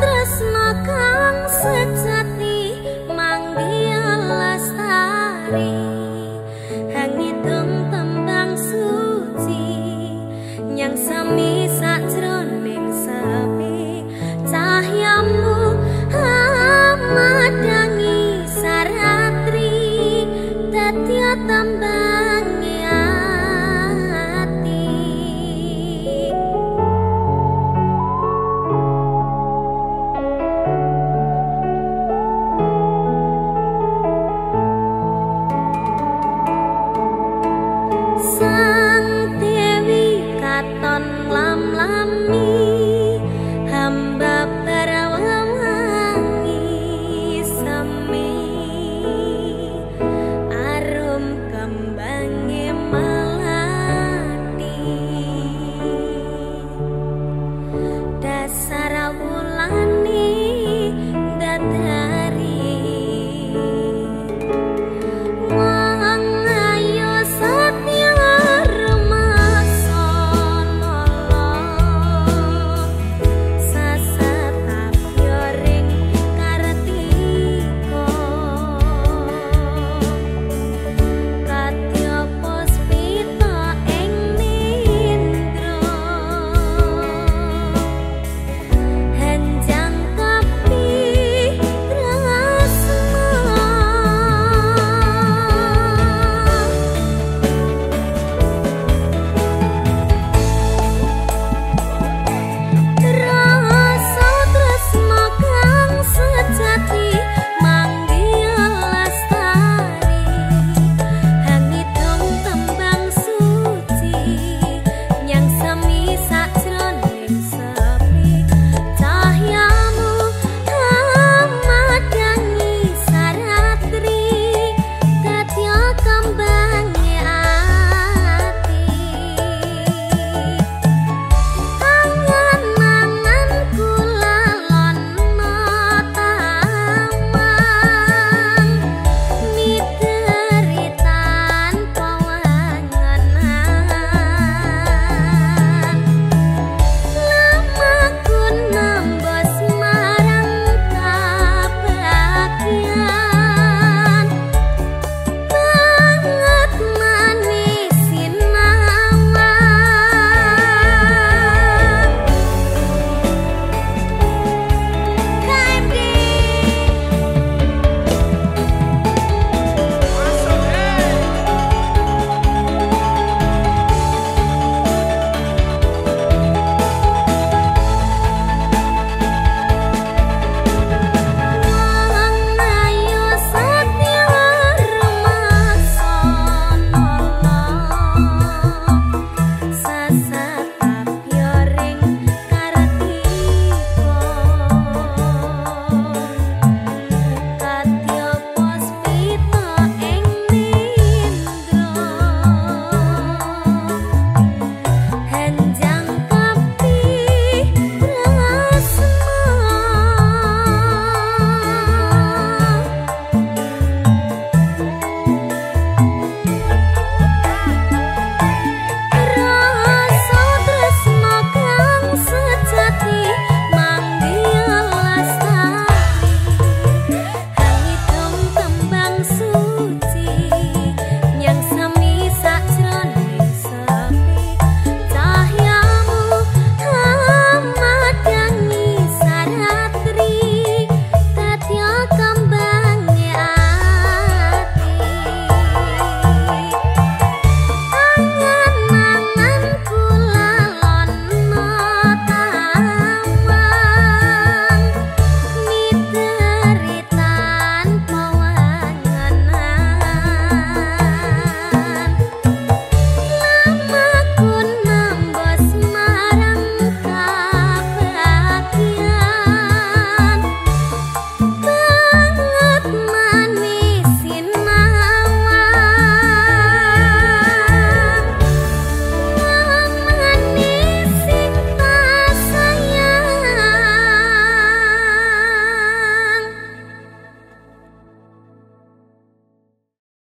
tresna kang seca